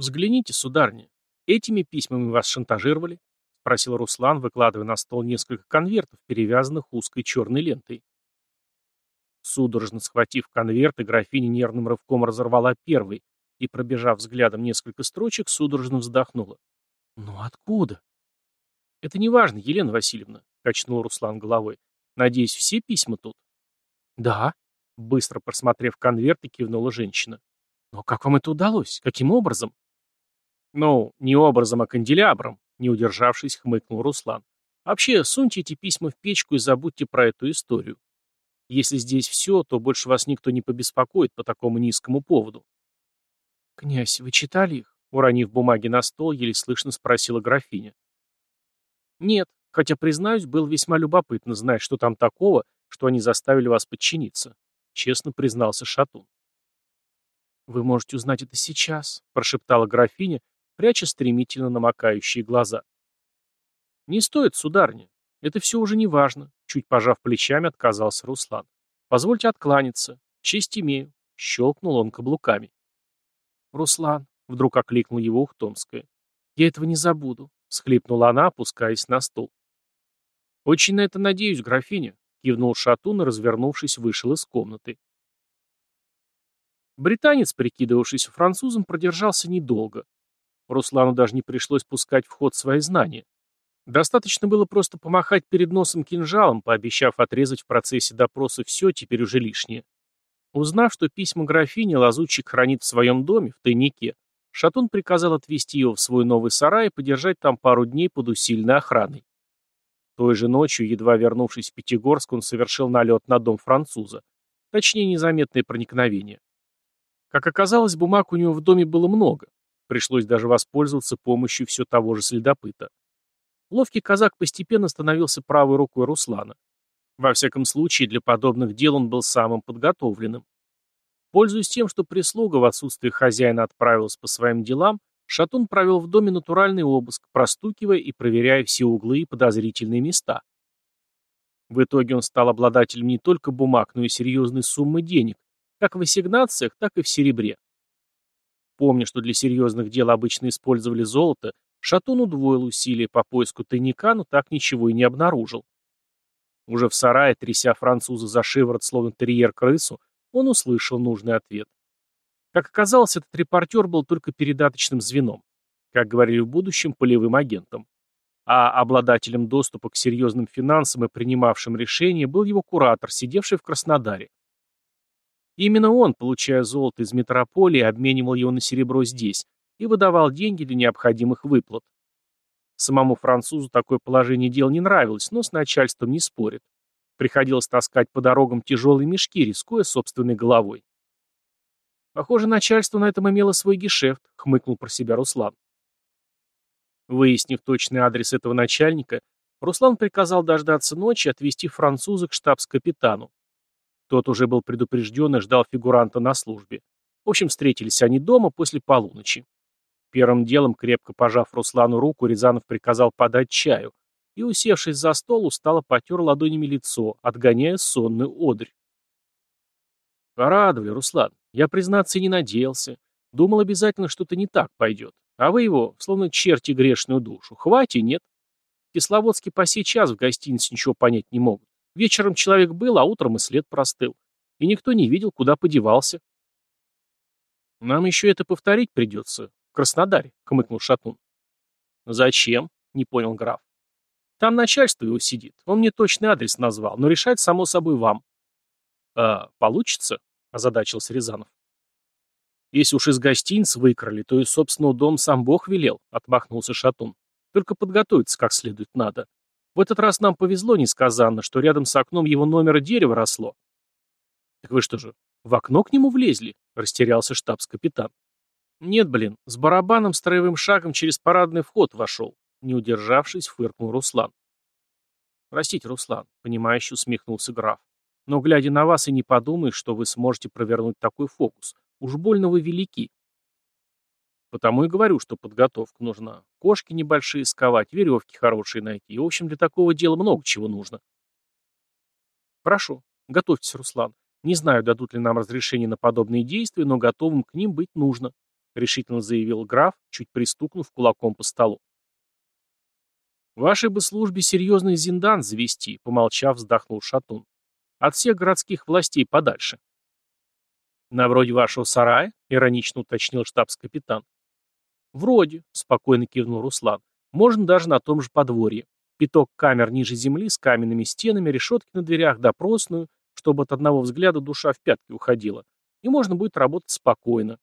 Взгляните, сударня, этими письмами вас шантажировали? Спросил Руслан, выкладывая на стол несколько конвертов, перевязанных узкой черной лентой. Судорожно схватив конверты, графиня нервным рывком разорвала первый и, пробежав взглядом несколько строчек, судорожно вздохнула. «Ну откуда?» «Это не важно, Елена Васильевна», — качнул Руслан головой. «Надеюсь, все письма тут?» «Да», — быстро просмотрев конверты, кивнула женщина. «Но как вам это удалось? Каким образом?» «Ну, не образом, а канделябром», — не удержавшись, хмыкнул Руслан. «Вообще, суньте эти письма в печку и забудьте про эту историю. Если здесь все, то больше вас никто не побеспокоит по такому низкому поводу». «Князь, вы читали их?» Уронив бумаги на стол, еле слышно спросила графиня. «Нет, хотя, признаюсь, был весьма любопытно знать, что там такого, что они заставили вас подчиниться», — честно признался Шатун. «Вы можете узнать это сейчас», — прошептала графиня, пряча стремительно намокающие глаза. «Не стоит, сударня. Это все уже не важно», — чуть пожав плечами, отказался Руслан. «Позвольте откланяться. Честь имею», — щелкнул он каблуками. «Руслан», — вдруг окликнул его Ухтомская, — «я этого не забуду», — схлипнула она, опускаясь на стул. «Очень на это надеюсь, графиня», — кивнул Шатун и, развернувшись, вышел из комнаты. Британец, прикидывавшийся французом, продержался недолго. Руслану даже не пришлось пускать в ход свои знания. Достаточно было просто помахать перед носом кинжалом, пообещав отрезать в процессе допроса все, теперь уже лишнее. Узнав, что письма графини лазутчик хранит в своем доме, в тайнике, Шатун приказал отвезти его в свой новый сарай и подержать там пару дней под усиленной охраной. Той же ночью, едва вернувшись в Пятигорск, он совершил налет на дом француза. Точнее, незаметное проникновение. Как оказалось, бумаг у него в доме было много. Пришлось даже воспользоваться помощью все того же следопыта. Ловкий казак постепенно становился правой рукой Руслана. Во всяком случае, для подобных дел он был самым подготовленным. Пользуясь тем, что прислуга в отсутствие хозяина отправилась по своим делам, Шатун провел в доме натуральный обыск, простукивая и проверяя все углы и подозрительные места. В итоге он стал обладателем не только бумаг, но и серьезной суммы денег, как в ассигнациях, так и в серебре. Помня, что для серьезных дел обычно использовали золото, Шатун удвоил усилия по поиску тайника, но так ничего и не обнаружил. Уже в сарае, тряся француза за шиворот, словно терьер-крысу, он услышал нужный ответ. Как оказалось, этот репортер был только передаточным звеном, как говорили в будущем, полевым агентом. А обладателем доступа к серьезным финансам и принимавшим решения был его куратор, сидевший в Краснодаре. Именно он, получая золото из метрополии, обменивал его на серебро здесь и выдавал деньги для необходимых выплат. Самому французу такое положение дел не нравилось, но с начальством не спорит. Приходилось таскать по дорогам тяжелые мешки, рискуя собственной головой. Похоже, начальство на этом имело свой гешефт, хмыкнул про себя Руслан. Выяснив точный адрес этого начальника, Руслан приказал дождаться ночи и отвезти француза к штабс-капитану. Тот уже был предупрежден и ждал фигуранта на службе. В общем, встретились они дома после полуночи. Первым делом, крепко пожав Руслану руку, Рязанов приказал подать чаю и, усевшись за стол, устало потер ладонями лицо, отгоняя сонную одрь. «Порадовали, Руслан. Я, признаться, и не надеялся. Думал, обязательно что-то не так пойдет. А вы его, словно черти грешную душу. Хватит, нет? Кисловодский по сей час в гостинице ничего понять не могут. Вечером человек был, а утром и след простыл. И никто не видел, куда подевался. «Нам еще это повторить придется. В Краснодаре», — хмыкнул Шатун. «Зачем?» — не понял граф. «Там начальство его сидит. Он мне точный адрес назвал, но решать, само собой, вам». «А получится?» — озадачился Рязанов. «Если уж из гостиниц выкрали, то и, собственно, дом сам Бог велел», — отмахнулся Шатун. «Только подготовиться как следует надо. В этот раз нам повезло несказанно, что рядом с окном его номера дерево росло. Так вы что же, в окно к нему влезли? Растерялся штабс-капитан. Нет, блин, с барабаном строевым шагом через парадный вход вошел. Не удержавшись, фыркнул Руслан. Простите, Руслан, понимающе усмехнулся граф. Но, глядя на вас, и не подумаешь, что вы сможете провернуть такой фокус. Уж больно вы велики. Потому и говорю, что подготовка нужна. Кошки небольшие сковать, веревки хорошие найти. В общем, для такого дела много чего нужно. Хорошо. Готовьтесь, Руслан. Не знаю, дадут ли нам разрешение на подобные действия, но готовым к ним быть нужно. решительно заявил граф, чуть пристукнув кулаком по столу. «Вашей бы службе серьезный зиндан завести», — помолчав, вздохнул Шатун. «От всех городских властей подальше». «На вроде вашего сарая?» — иронично уточнил штабс-капитан. «Вроде», — спокойно кивнул Руслан. «Можно даже на том же подворье. Пяток камер ниже земли с каменными стенами, решетки на дверях, допросную, чтобы от одного взгляда душа в пятки уходила. И можно будет работать спокойно.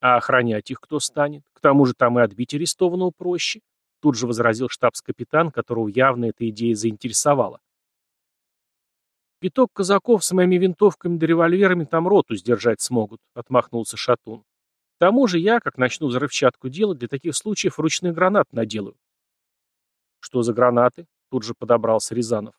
А охранять их кто станет? К тому же там и отбить арестованного проще. Тут же возразил штабс-капитан, которого явно эта идея заинтересовала. «Пяток казаков с моими винтовками да револьверами там роту сдержать смогут», — отмахнулся Шатун. «К тому же я, как начну взрывчатку делать, для таких случаев ручные гранаты наделаю». «Что за гранаты?» — тут же подобрался Рязанов.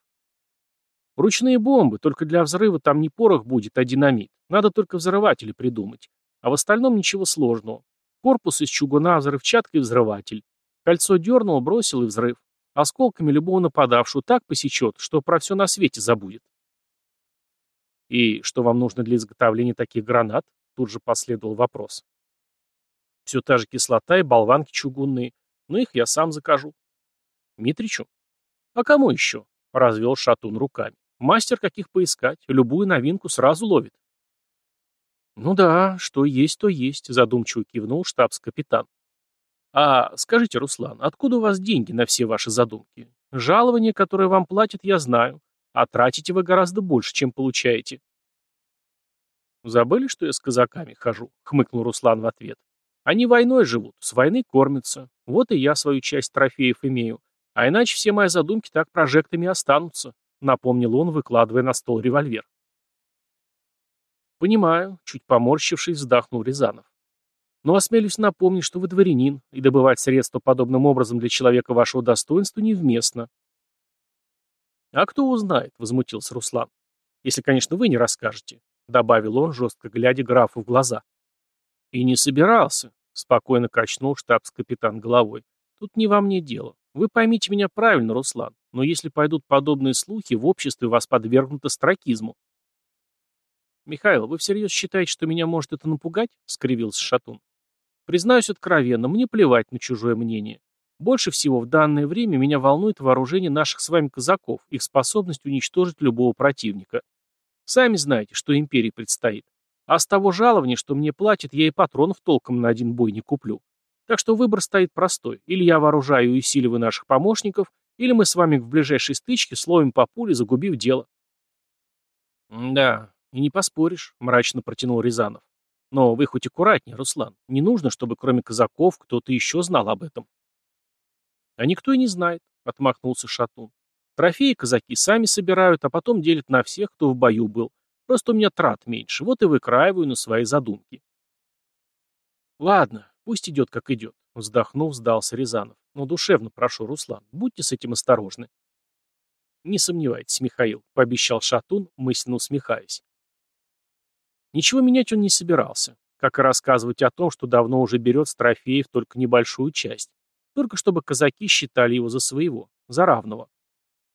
«Ручные бомбы, только для взрыва там не порох будет, а динамит. Надо только взрыватели придумать. А в остальном ничего сложного. Корпус из чугуна, взрывчатка и взрыватель. Кольцо дернул, бросил и взрыв. Осколками любого нападавшего так посечет, что про все на свете забудет. «И что вам нужно для изготовления таких гранат?» Тут же последовал вопрос. «Все та же кислота и болванки чугунные, но их я сам закажу». «Митричу?» «А кому еще?» — развел Шатун руками. «Мастер каких поискать, любую новинку сразу ловит». «Ну да, что есть, то есть», — задумчиво кивнул штабс-капитан. «А скажите, Руслан, откуда у вас деньги на все ваши задумки? Жалование, которое вам платят, я знаю, а тратите вы гораздо больше, чем получаете». «Забыли, что я с казаками хожу?» — хмыкнул Руслан в ответ. «Они войной живут, с войны кормятся. Вот и я свою часть трофеев имею. А иначе все мои задумки так прожектами останутся», — напомнил он, выкладывая на стол револьвер. «Понимаю», — чуть поморщившись, вздохнул Рязанов. «Но осмелюсь напомнить, что вы дворянин, и добывать средства подобным образом для человека вашего достоинства невместно». «А кто узнает?» — возмутился Руслан. «Если, конечно, вы не расскажете», — добавил он, жестко глядя графу в глаза. «И не собирался», — спокойно качнул штабс-капитан головой. «Тут не во мне дело. Вы поймите меня правильно, Руслан, но если пойдут подобные слухи, в обществе вас подвергнуто стракизму. «Михаил, вы всерьез считаете, что меня может это напугать?» — скривился Шатун. «Признаюсь откровенно, мне плевать на чужое мнение. Больше всего в данное время меня волнует вооружение наших с вами казаков, их способность уничтожить любого противника. Сами знаете, что империи предстоит. А с того жалования, что мне платят, я и патронов толком на один бой не куплю. Так что выбор стоит простой. Или я вооружаю и усиливаю наших помощников, или мы с вами в ближайшей стычке словим по пуле, загубив дело. Да, «И не поспоришь», — мрачно протянул Рязанов. «Но вы хоть аккуратнее, Руслан. Не нужно, чтобы кроме казаков кто-то еще знал об этом». «А никто и не знает», — отмахнулся Шатун. «Трофеи казаки сами собирают, а потом делят на всех, кто в бою был. Просто у меня трат меньше, вот и выкраиваю на свои задумки». «Ладно, пусть идет, как идет», — вздохнув, сдался Рязанов. «Но душевно прошу, Руслан, будьте с этим осторожны». «Не сомневайтесь, Михаил», — пообещал Шатун, мысленно усмехаясь. Ничего менять он не собирался, как и рассказывать о том, что давно уже берет с трофеев только небольшую часть, только чтобы казаки считали его за своего, за равного.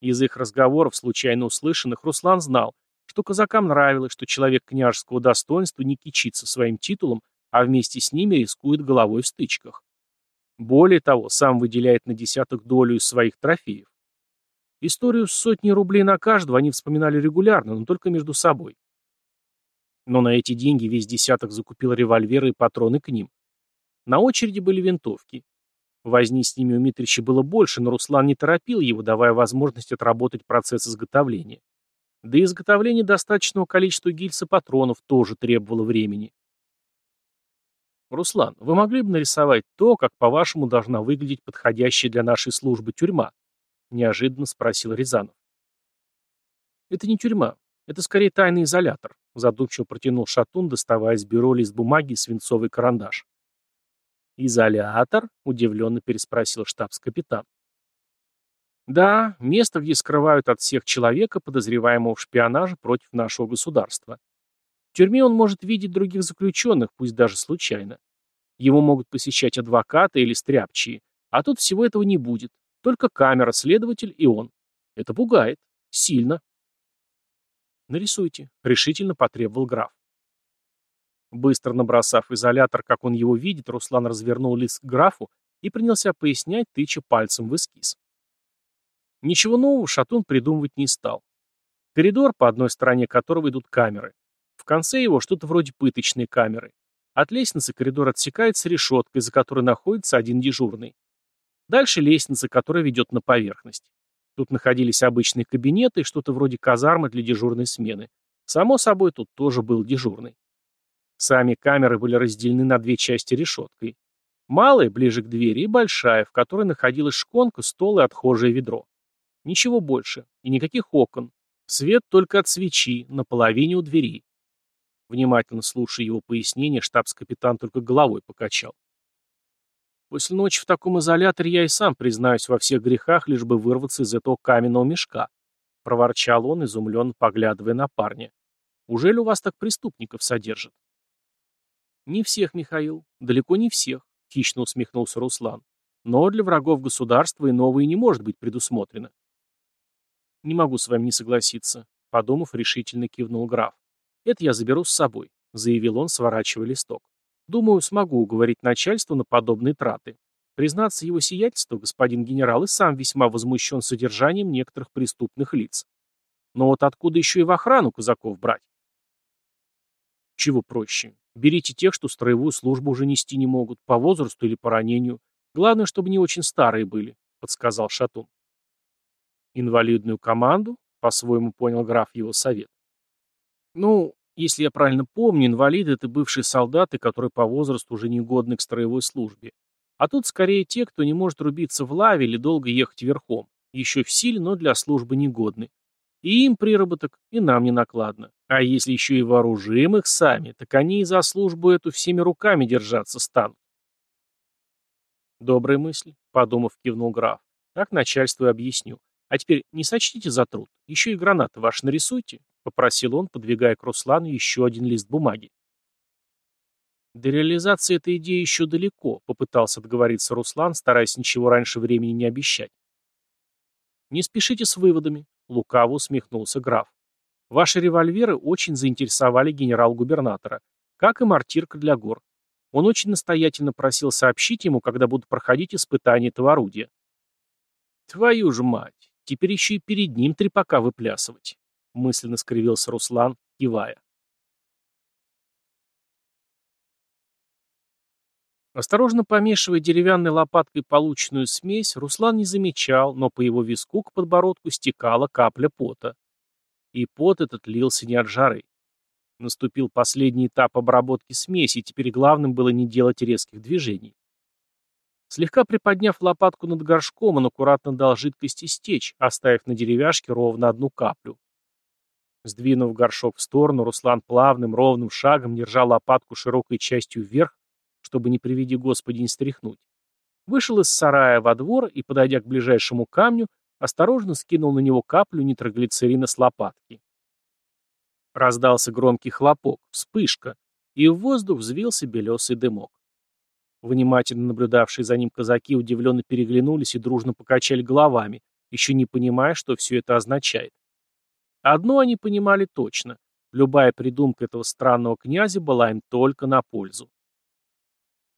Из их разговоров, случайно услышанных, Руслан знал, что казакам нравилось, что человек княжеского достоинства не кичится своим титулом, а вместе с ними рискует головой в стычках. Более того, сам выделяет на десяток долю из своих трофеев. Историю с сотней рублей на каждого они вспоминали регулярно, но только между собой. Но на эти деньги весь десяток закупил револьверы и патроны к ним. На очереди были винтовки. Возни с ними у Митрича было больше, но Руслан не торопил его, давая возможность отработать процесс изготовления. Да и изготовление достаточного количества гильз и патронов тоже требовало времени. «Руслан, вы могли бы нарисовать то, как, по-вашему, должна выглядеть подходящая для нашей службы тюрьма?» — неожиданно спросил Рязанов. «Это не тюрьма. Это скорее тайный изолятор, задумчиво протянул Шатун, доставая из бюро лист бумаги и свинцовый карандаш. «Изолятор?» — удивленно переспросил штабс-капитан. «Да, место, где скрывают от всех человека, подозреваемого в шпионаже против нашего государства. В тюрьме он может видеть других заключенных, пусть даже случайно. Его могут посещать адвокаты или стряпчие, а тут всего этого не будет. Только камера, следователь и он. Это пугает. Сильно. «Нарисуйте», — решительно потребовал граф. Быстро набросав изолятор, как он его видит, Руслан развернул лист к графу и принялся пояснять, тыча пальцем в эскиз. Ничего нового Шатун придумывать не стал. Коридор, по одной стороне которого идут камеры. В конце его что-то вроде пыточной камеры. От лестницы коридор отсекается решеткой, за которой находится один дежурный. Дальше лестница, которая ведет на поверхность. Тут находились обычные кабинеты и что-то вроде казармы для дежурной смены. Само собой, тут тоже был дежурный. Сами камеры были разделены на две части решеткой. Малая, ближе к двери, и большая, в которой находилась шконка, стол и отхожее ведро. Ничего больше. И никаких окон. Свет только от свечи, на половине у двери. Внимательно слушая его пояснение, штабс-капитан только головой покачал. После ночи в таком изоляторе я и сам признаюсь во всех грехах, лишь бы вырваться из этого каменного мешка. Проворчал он, изумленно поглядывая на парня. Ужели у вас так преступников содержат? Не всех, Михаил. Далеко не всех, хищно усмехнулся Руслан. Но для врагов государства и не может быть предусмотрено. Не могу с вами не согласиться, подумав, решительно кивнул граф. Это я заберу с собой, заявил он, сворачивая листок. Думаю, смогу уговорить начальство на подобные траты. Признаться, его сиятельство, господин генерал, и сам весьма возмущен содержанием некоторых преступных лиц. Но вот откуда еще и в охрану казаков брать? Чего проще? Берите тех, что строевую службу уже нести не могут, по возрасту или по ранению. Главное, чтобы не очень старые были, подсказал Шатун. Инвалидную команду? По-своему понял граф его совет. Ну, если я правильно помню, инвалиды — это бывшие солдаты, которые по возрасту уже не годны к строевой службе. А тут скорее те, кто не может рубиться в лаве или долго ехать верхом. Еще в силе, но для службы негодны. И им приработок, и нам не накладно. А если еще и вооружим их сами, так они и за службу эту всеми руками держаться станут. Добрая мысль, подумав, кивнул граф. Так начальству и объясню. А теперь не сочтите за труд. Еще и гранаты ваши нарисуйте, — попросил он, подвигая к Руслану еще один лист бумаги. «До реализации этой идеи еще далеко», — попытался договориться Руслан, стараясь ничего раньше времени не обещать. «Не спешите с выводами», — лукаво усмехнулся граф. «Ваши револьверы очень заинтересовали генерал-губернатора, как и мортирка для гор. Он очень настоятельно просил сообщить ему, когда будут проходить испытания этого орудия». «Твою же мать! Теперь еще и перед ним трепака выплясывать» мысленно скривился Руслан, кивая. Осторожно помешивая деревянной лопаткой полученную смесь, Руслан не замечал, но по его виску к подбородку стекала капля пота. И пот этот лился не от жары. Наступил последний этап обработки смеси, и теперь главным было не делать резких движений. Слегка приподняв лопатку над горшком, он аккуратно дал жидкости стечь, оставив на деревяшке ровно одну каплю. Сдвинув горшок в сторону, Руслан плавным, ровным шагом держал лопатку широкой частью вверх, чтобы, не приведи Господи, не стряхнуть. Вышел из сарая во двор и, подойдя к ближайшему камню, осторожно скинул на него каплю нитроглицерина с лопатки. Раздался громкий хлопок, вспышка, и в воздух взвился белесый дымок. Внимательно наблюдавшие за ним казаки удивленно переглянулись и дружно покачали головами, еще не понимая, что все это означает. Одно они понимали точно. Любая придумка этого странного князя была им только на пользу.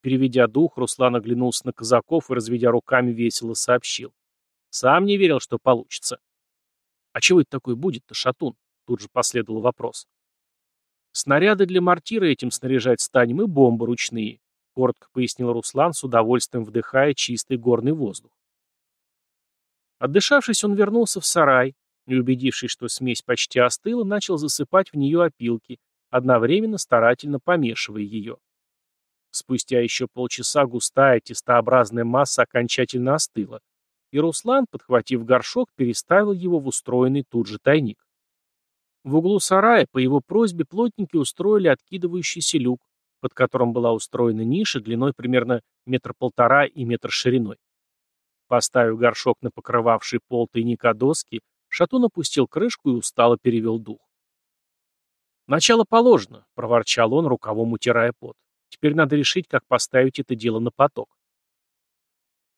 Переведя дух, Руслан оглянулся на казаков и, разведя руками, весело сообщил. Сам не верил, что получится. «А чего это такое будет-то, шатун?» Тут же последовал вопрос. «Снаряды для мортира этим снаряжать станем и бомбы ручные», коротко пояснил Руслан, с удовольствием вдыхая чистый горный воздух. Отдышавшись, он вернулся в сарай, и, убедившись, что смесь почти остыла, начал засыпать в нее опилки, одновременно старательно помешивая ее. Спустя еще полчаса густая тестообразная масса окончательно остыла, и Руслан, подхватив горшок, переставил его в устроенный тут же тайник. В углу сарая по его просьбе плотники устроили откидывающийся люк, под которым была устроена ниша длиной примерно метр полтора и метр шириной. Поставив горшок на покрывавший пол тайника доски, Шатун опустил крышку и устало перевел дух. «Начало положено», — проворчал он, рукавом утирая пот. «Теперь надо решить, как поставить это дело на поток».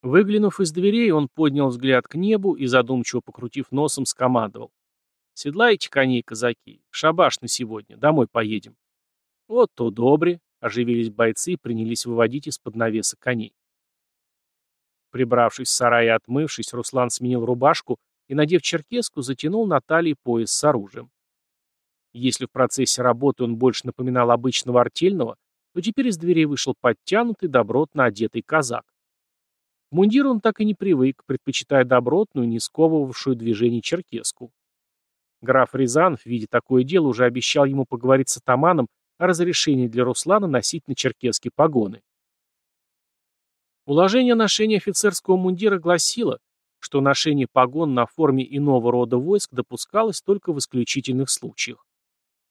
Выглянув из дверей, он поднял взгляд к небу и, задумчиво покрутив носом, скомандовал. «Седлайте коней, казаки. Шабаш на сегодня. Домой поедем». Вот то добре, оживились бойцы и принялись выводить из-под навеса коней. Прибравшись в сарай и отмывшись, Руслан сменил рубашку и, надев черкеску, затянул на талии пояс с оружием. Если в процессе работы он больше напоминал обычного артельного, то теперь из дверей вышел подтянутый, добротно одетый казак. К мундиру он так и не привык, предпочитая добротную, не сковывавшую движение черкеску. Граф Рязанов, видя такое дело, уже обещал ему поговорить с атаманом о разрешении для Руслана носить на черкеске погоны. Уложение ношения офицерского мундира гласило, что ношение погон на форме иного рода войск допускалось только в исключительных случаях.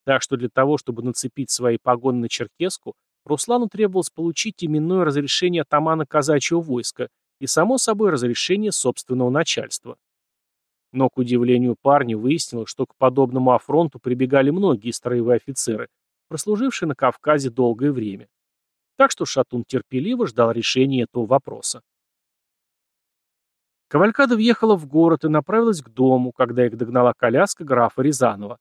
Так что для того, чтобы нацепить свои погоны на черкеску, Руслану требовалось получить именное разрешение атамана казачьего войска и, само собой, разрешение собственного начальства. Но, к удивлению парня, выяснилось, что к подобному афронту прибегали многие строевые офицеры, прослужившие на Кавказе долгое время. Так что Шатун терпеливо ждал решения этого вопроса. Кавалькада въехала в город и направилась к дому, когда их догнала коляска графа Рязанова.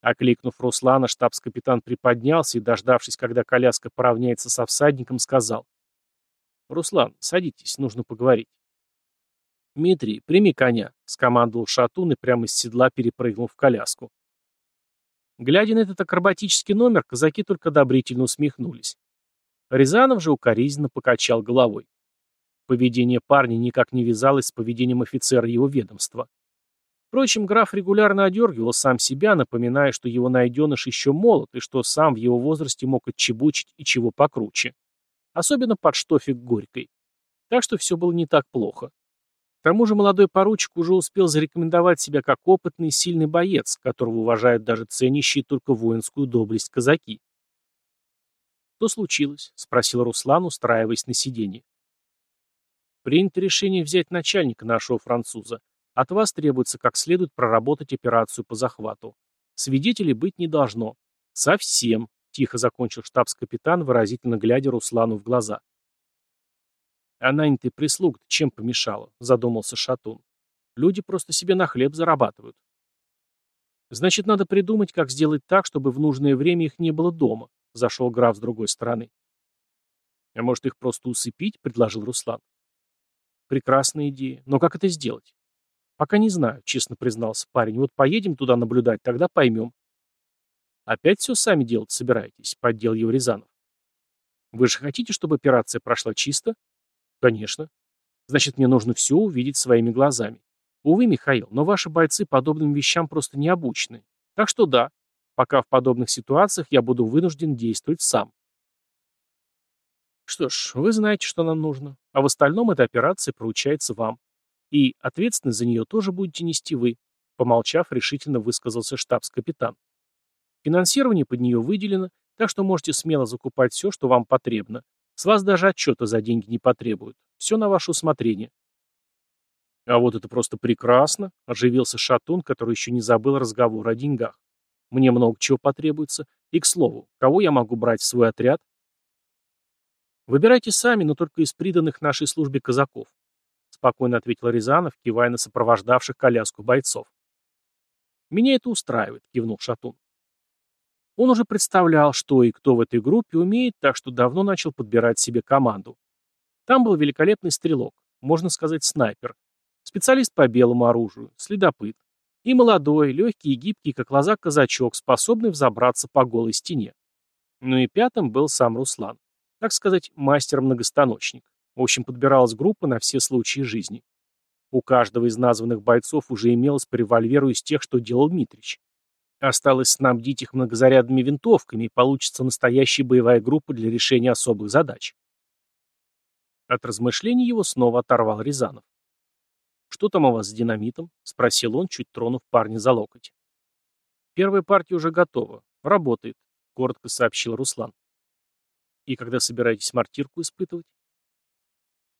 Окликнув Руслана, штабс-капитан приподнялся и, дождавшись, когда коляска поравняется со всадником, сказал. «Руслан, садитесь, нужно поговорить». «Дмитрий, прими коня», — скомандовал Шатун и прямо с седла перепрыгнул в коляску. Глядя на этот акробатический номер, казаки только одобрительно усмехнулись. Рязанов же укоризненно покачал головой. Поведение парня никак не вязалось с поведением офицера его ведомства. Впрочем, граф регулярно одергивал сам себя, напоминая, что его найденыш еще молод и что сам в его возрасте мог отчебучить и чего покруче. Особенно под штофик горькой. Так что все было не так плохо. К тому же молодой поручик уже успел зарекомендовать себя как опытный и сильный боец, которого уважают даже ценящие только воинскую доблесть казаки. «Что случилось?» — спросил Руслан, устраиваясь на сиденье. «Принято решение взять начальника нашего француза. От вас требуется как следует проработать операцию по захвату. Свидетелей быть не должно. Совсем», — тихо закончил штабс-капитан, выразительно глядя Руслану в глаза. «А нанятый прислуг чем помешала?» — задумался Шатун. «Люди просто себе на хлеб зарабатывают». «Значит, надо придумать, как сделать так, чтобы в нужное время их не было дома», — зашел граф с другой стороны. «А может, их просто усыпить?» — предложил Руслан. «Прекрасная идея. Но как это сделать?» «Пока не знаю», — честно признался парень. «Вот поедем туда наблюдать, тогда поймем». «Опять все сами делать собираетесь?» — поддел его Рязанов. «Вы же хотите, чтобы операция прошла чисто?» Конечно. Значит, мне нужно все увидеть своими глазами. Увы, Михаил, но ваши бойцы подобным вещам просто не обучены. Так что да, пока в подобных ситуациях я буду вынужден действовать сам. Что ж, вы знаете, что нам нужно, а в остальном эта операция поручается вам. И ответственность за нее тоже будете нести вы, помолчав, решительно высказался штабс-капитан. Финансирование под нее выделено, так что можете смело закупать все, что вам потребно, с вас даже отчета за деньги не потребуют. Все на ваше усмотрение. А вот это просто прекрасно, оживился Шатун, который еще не забыл разговор о деньгах. Мне много чего потребуется. И, к слову, кого я могу брать в свой отряд? Выбирайте сами, но только из приданных нашей службе казаков. Спокойно ответил Рязанов, кивая на сопровождавших коляску бойцов. Меня это устраивает, кивнул Шатун. Он уже представлял, что и кто в этой группе умеет, так что давно начал подбирать себе команду. Там был великолепный стрелок, можно сказать снайпер, специалист по белому оружию, следопыт, и молодой, легкий и гибкий, как лоза казачок, способный взобраться по голой стене. Ну и пятым был сам Руслан, так сказать, мастер-многостаночник. В общем, подбиралась группа на все случаи жизни. У каждого из названных бойцов уже имелось по револьверу из тех, что делал Дмитрич. Осталось снабдить их многозарядными винтовками, и получится настоящая боевая группа для решения особых задач. От размышлений его снова оторвал Рязанов. «Что там у вас с динамитом?» — спросил он, чуть тронув парня за локоть. «Первая партия уже готова. Работает», — коротко сообщил Руслан. «И когда собираетесь мартирку испытывать?»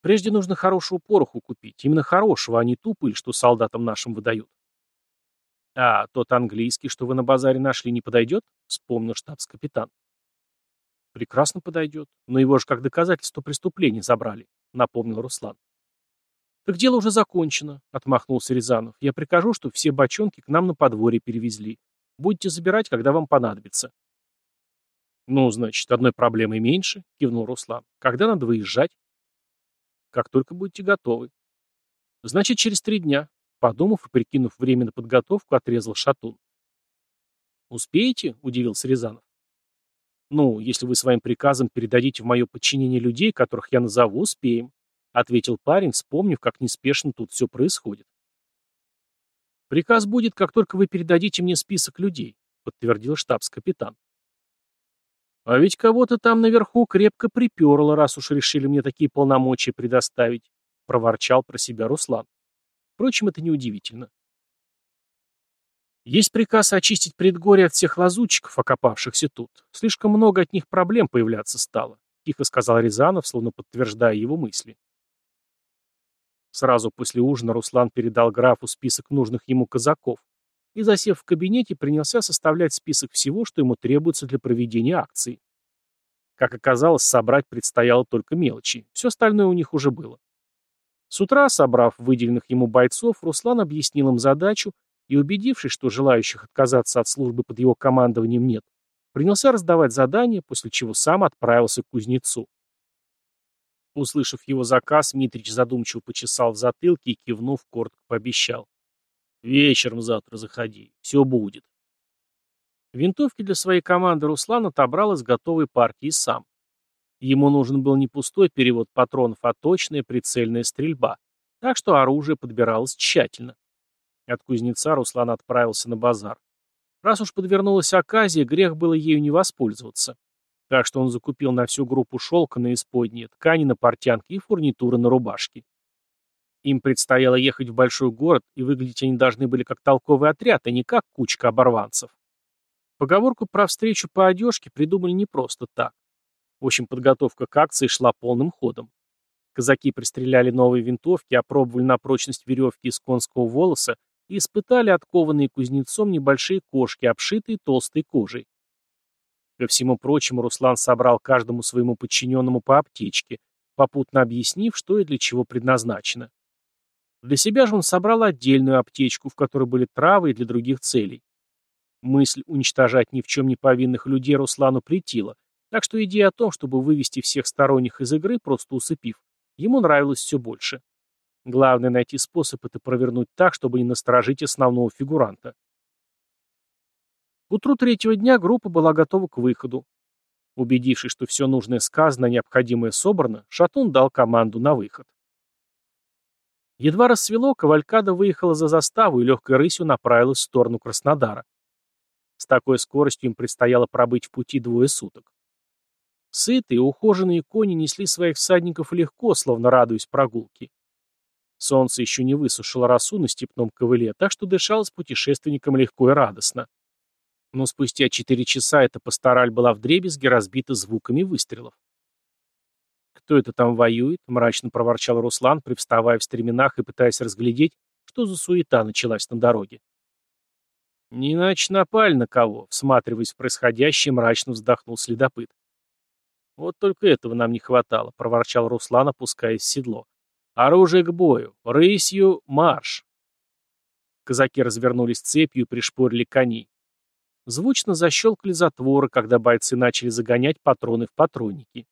«Прежде нужно хорошего пороху купить. Именно хорошего, а не ту что солдатам нашим выдают». «А тот английский, что вы на базаре нашли, не подойдет?» — вспомнил штабс-капитан. «Прекрасно подойдет. Но его же как доказательство преступления забрали», — напомнил Руслан. «Так дело уже закончено», — отмахнулся Рязанов. «Я прикажу, что все бочонки к нам на подворье перевезли. Будете забирать, когда вам понадобится». Ну, значит, одной проблемой меньше, кивнул Руслан. Когда надо выезжать? Как только будете готовы. Значит, через три дня. Подумав и прикинув время на подготовку, отрезал Шатун. «Успеете?» – удивился Рязанов. «Ну, если вы своим приказом передадите в мое подчинение людей, которых я назову, успеем», — ответил парень, вспомнив, как неспешно тут все происходит. «Приказ будет, как только вы передадите мне список людей», — подтвердил штабс-капитан. «А ведь кого-то там наверху крепко приперло, раз уж решили мне такие полномочия предоставить», — проворчал про себя Руслан. Впрочем, это неудивительно. Есть приказ очистить предгорье от всех лазутчиков, окопавшихся тут. Слишком много от них проблем появляться стало, тихо сказал Рязанов, словно подтверждая его мысли. Сразу после ужина Руслан передал графу список нужных ему казаков и, засев в кабинете, принялся составлять список всего, что ему требуется для проведения акции. Как оказалось, собрать предстояло только мелочи, все остальное у них уже было. С утра, собрав выделенных ему бойцов, Руслан объяснил им задачу и, убедившись, что желающих отказаться от службы под его командованием нет, принялся раздавать задания, после чего сам отправился к кузнецу. Услышав его заказ, Митрич задумчиво почесал в затылке и, кивнув, коротко пообещал. «Вечером завтра заходи, все будет». Винтовки для своей команды Руслан отобрал из готовой партии сам. Ему нужен был не пустой перевод патронов, а точная прицельная стрельба, так что оружие подбиралось тщательно. От кузнеца Руслан отправился на базар. Раз уж подвернулась оказия, грех было ею не воспользоваться. Так что он закупил на всю группу шелка на исподние, ткани на портянки и фурнитуры на рубашки. Им предстояло ехать в большой город, и выглядеть они должны были как толковый отряд, а не как кучка оборванцев. Поговорку про встречу по одежке придумали не просто так. В общем, подготовка к акции шла полным ходом. Казаки пристреляли новые винтовки, опробовали на прочность веревки из конского волоса и испытали откованные кузнецом небольшие кошки, обшитые толстой кожей. Ко всему прочему, Руслан собрал каждому своему подчиненному по аптечке, попутно объяснив, что и для чего предназначено. Для себя же он собрал отдельную аптечку, в которой были травы и для других целей. Мысль уничтожать ни в чем не повинных людей Руслану претила, так что идея о том, чтобы вывести всех сторонних из игры, просто усыпив, ему нравилась все больше. Главное найти способ это провернуть так, чтобы не насторожить основного фигуранта. К утру третьего дня группа была готова к выходу. Убедившись, что все нужное сказано, необходимое собрано, Шатун дал команду на выход. Едва рассвело, Кавалькада выехала за заставу и легкой рысью направилась в сторону Краснодара. С такой скоростью им предстояло пробыть в пути двое суток. Сытые, ухоженные кони несли своих всадников легко, словно радуясь прогулке. Солнце еще не высушило росу на степном ковыле, так что дышалось путешественникам легко и радостно. Но спустя четыре часа эта пастораль была вдребезги разбита звуками выстрелов. «Кто это там воюет?» — мрачно проворчал Руслан, привставая в стременах и пытаясь разглядеть, что за суета началась на дороге. «Не иначе напали на кого», — всматриваясь в происходящее, мрачно вздохнул следопыт. «Вот только этого нам не хватало», — проворчал Руслан, опускаясь в седло. «Оружие к бою! Рысью марш!» Казаки развернулись цепью и пришпорили коней. Звучно защелкали затворы, когда бойцы начали загонять патроны в патронники.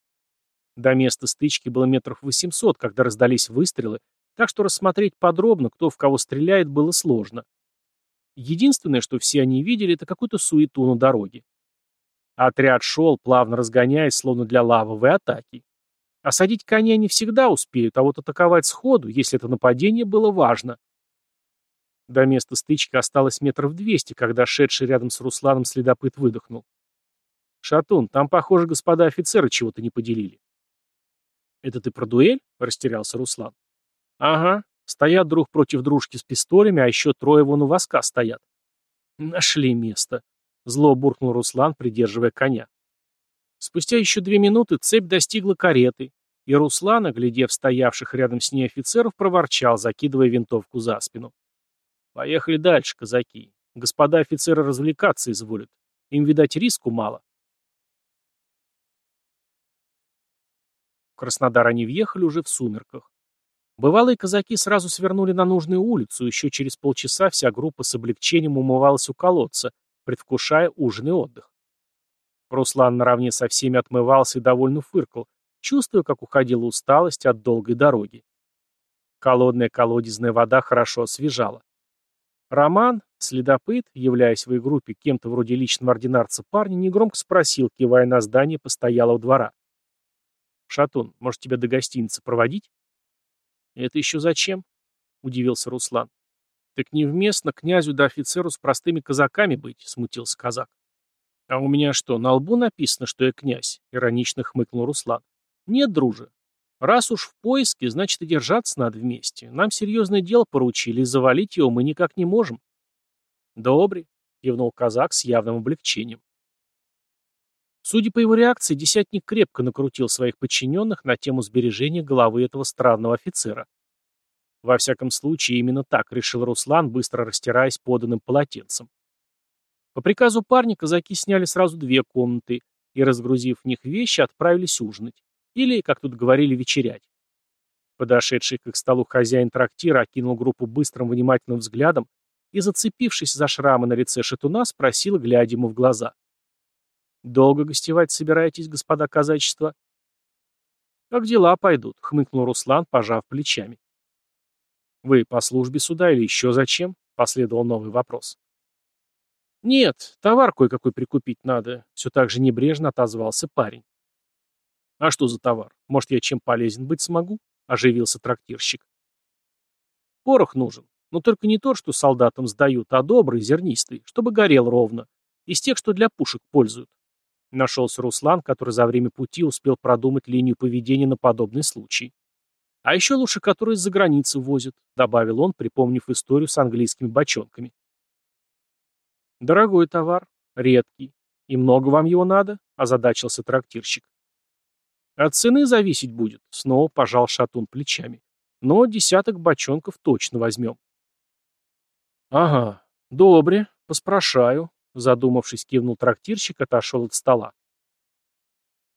До места стычки было метров восемьсот, когда раздались выстрелы, так что рассмотреть подробно, кто в кого стреляет, было сложно. Единственное, что все они видели, это какую-то суету на дороге. Отряд шел, плавно разгоняясь, словно для лавовой атаки. Осадить коня не всегда успеют, а вот атаковать сходу, если это нападение, было важно. До места стычки осталось метров двести, когда шедший рядом с Русланом следопыт выдохнул. «Шатун, там, похоже, господа офицеры чего-то не поделили». «Это ты про дуэль?» — растерялся Руслан. «Ага. Стоят друг против дружки с пистолями, а еще трое вон у воска стоят». «Нашли место», — зло буркнул Руслан, придерживая коня. Спустя еще две минуты цепь достигла кареты, и Руслан, оглядев стоявших рядом с ней офицеров, проворчал, закидывая винтовку за спину. «Поехали дальше, казаки. Господа офицеры развлекаться изволят. Им, видать, риску мало». В Краснодар они въехали уже в сумерках. Бывалые казаки сразу свернули на нужную улицу, еще через полчаса вся группа с облегчением умывалась у колодца, предвкушая ужин и отдых. Руслан наравне со всеми отмывался и довольно фыркал, чувствуя, как уходила усталость от долгой дороги. Холодная колодезная вода хорошо освежала. Роман, следопыт, являясь в их группе кем-то вроде личного ординарца парня, негромко спросил, кивая на здание постоялого двора. «Шатун, может, тебя до гостиницы проводить?» «Это еще зачем?» — удивился Руслан. «Так невместно князю да офицеру с простыми казаками быть», — смутился казак. «А у меня что, на лбу написано, что я князь?» — иронично хмыкнул Руслан. «Нет, друже, Раз уж в поиске, значит и держаться надо вместе. Нам серьезное дело поручили, завалить его мы никак не можем. Добре, кивнул казак с явным облегчением. Судя по его реакции, десятник крепко накрутил своих подчиненных на тему сбережения головы этого странного офицера. Во всяком случае, именно так решил Руслан, быстро растираясь поданным полотенцем. По приказу парня казаки сняли сразу две комнаты и, разгрузив в них вещи, отправились ужинать. Или, как тут говорили, вечерять. Подошедший к их столу хозяин трактира окинул группу быстрым внимательным взглядом и, зацепившись за шрамы на лице шатуна, спросил, глядя ему в глаза. «Долго гостевать собираетесь, господа казачества?» «Как дела пойдут?» — хмыкнул Руслан, пожав плечами. «Вы по службе сюда или еще зачем?» — последовал новый вопрос. «Нет, товар кое-какой прикупить надо», — все так же небрежно отозвался парень. «А что за товар? Может, я чем полезен быть смогу?» — оживился трактирщик. «Порох нужен, но только не тот, что солдатам сдают, а добрый, зернистый, чтобы горел ровно, из тех, что для пушек пользуют». Нашелся Руслан, который за время пути успел продумать линию поведения на подобный случай. «А еще лучше, которые из-за границы возят», — добавил он, припомнив историю с английскими бочонками. «Дорогой товар, редкий. И много вам его надо?» — озадачился трактирщик. От цены зависеть будет, снова пожал шатун плечами. Но десяток бочонков точно возьмем. Ага, добре, поспрашаю, задумавшись, кивнул трактирщик, отошел от стола.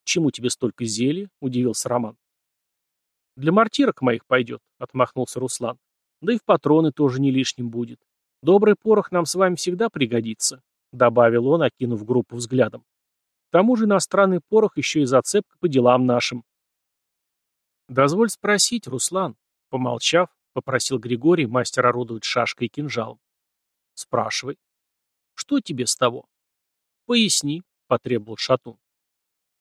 «Чему тебе столько зелья?» — удивился Роман. «Для мартирок моих пойдет», — отмахнулся Руслан. «Да и в патроны тоже не лишним будет. Добрый порох нам с вами всегда пригодится», — добавил он, окинув группу взглядом тому же иностранный порох еще и зацепка по делам нашим. «Дозволь спросить, Руслан», — помолчав, попросил Григорий, мастер орудовать шашкой и кинжалом. «Спрашивай». «Что тебе с того?» «Поясни», — потребовал Шатун.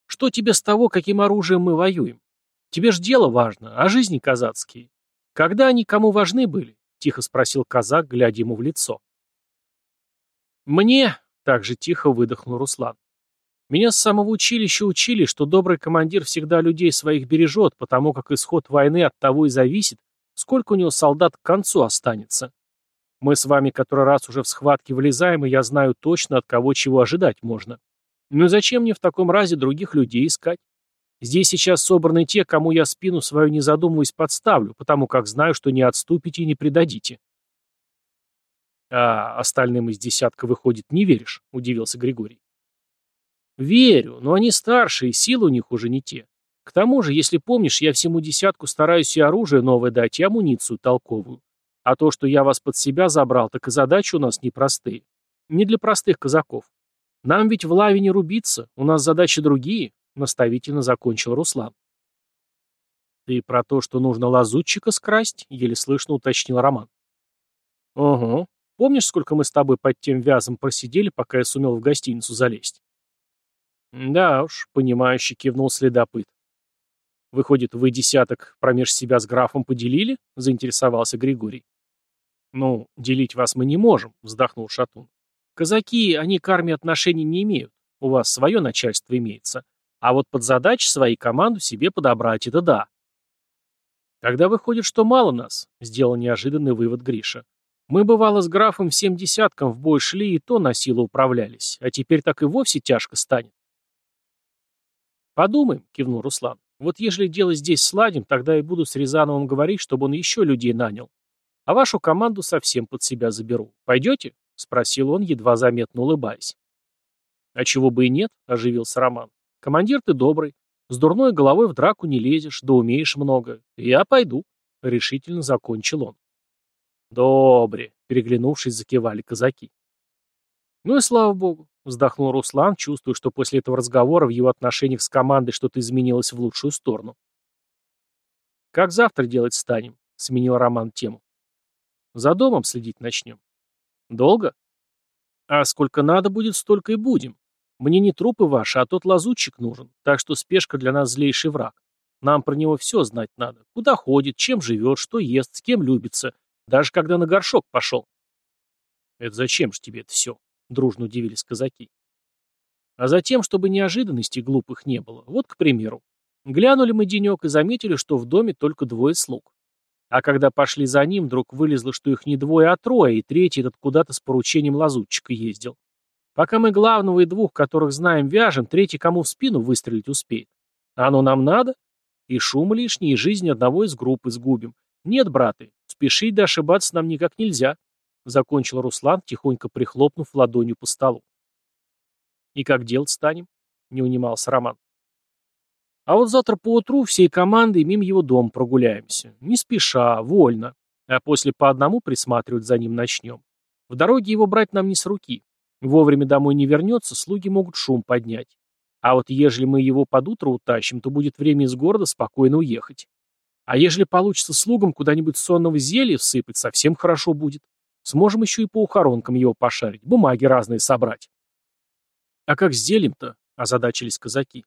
«Что тебе с того, каким оружием мы воюем? Тебе ж дело важно, а жизни казацкие. Когда они кому важны были?» — тихо спросил казак, глядя ему в лицо. «Мне», — также тихо выдохнул Руслан, меня с самого училища учили, что добрый командир всегда людей своих бережет, потому как исход войны от того и зависит, сколько у него солдат к концу останется. Мы с вами который раз уже в схватке влезаем, и я знаю точно, от кого чего ожидать можно. Ну зачем мне в таком разе других людей искать? Здесь сейчас собраны те, кому я спину свою не задумываясь подставлю, потому как знаю, что не отступите и не предадите. А остальным из десятка, выходит, не веришь, удивился Григорий. Верю, но они старше, и силы у них уже не те. К тому же, если помнишь, я всему десятку стараюсь и оружие новое дать, и амуницию толковую. А то, что я вас под себя забрал, так и задачи у нас непростые. Не для простых казаков. Нам ведь в лаве не рубиться, у нас задачи другие, наставительно закончил Руслан. Ты про то, что нужно лазутчика скрасть, еле слышно уточнил Роман. Ого. Помнишь, сколько мы с тобой под тем вязом просидели, пока я сумел в гостиницу залезть? «Да уж», — понимающе кивнул следопыт. «Выходит, вы десяток промеж себя с графом поделили?» — заинтересовался Григорий. «Ну, делить вас мы не можем», — вздохнул Шатун. «Казаки, они к армии отношений не имеют. У вас свое начальство имеется. А вот под задачи свои команду себе подобрать — это да». «Тогда выходит, что мало нас», — сделал неожиданный вывод Гриша. «Мы, бывало, с графом всем десяткам в бой шли и то на силу управлялись, а теперь так и вовсе тяжко станет». «Подумаем», — кивнул Руслан. «Вот ежели дело здесь сладим, тогда и буду с Рязановым говорить, чтобы он еще людей нанял. А вашу команду совсем под себя заберу. Пойдете?» — спросил он, едва заметно улыбаясь. «А чего бы и нет», — оживился Роман. «Командир ты добрый. С дурной головой в драку не лезешь, да умеешь много. Я пойду», — решительно закончил он. «Добре», — переглянувшись, закивали казаки. «Ну и слава богу. вздохнул Руслан, чувствуя, что после этого разговора в его отношениях с командой что-то изменилось в лучшую сторону. «Как завтра делать станем?» — сменил Роман тему. «За домом следить начнем». «Долго?» «А сколько надо будет, столько и будем. Мне не трупы ваши, а тот лазутчик нужен, так что спешка для нас злейший враг. Нам про него все знать надо. Куда ходит, чем живет, что ест, с кем любится. Даже когда на горшок пошел». «Это зачем ж тебе это все?» — дружно удивились казаки. «А затем, чтобы неожиданностей глупых не было. Вот, к примеру, Глянули мы денек и заметили, что в доме только двое слуг. А когда пошли за ним, вдруг вылезло, что их не двое, а трое, и третий этот куда-то с поручением лазутчика ездил. Пока мы главного и двух, которых знаем, вяжем, третий кому в спину выстрелить успеет. А оно нам надо? И шум лишний, и жизнь одного из группы сгубим. Нет, браты, спешить да ошибаться нам никак нельзя. Закончил Руслан, тихонько прихлопнув ладонью по столу. И как делать станем? Не унимался Роман. А вот завтра поутру всей командой мимо его дом прогуляемся. Не спеша, вольно. А после по одному присматривать за ним начнем. В дороге его брать нам не с руки. Вовремя домой не вернется, слуги могут шум поднять. А вот ежели мы его под утро утащим, то будет время из города спокойно уехать. А ежели получится слугам куда-нибудь сонного зелья всыпать, совсем хорошо будет. Сможем еще и по ухоронкам его пошарить, бумаги разные собрать. А как с зельем-то? Озадачились казаки.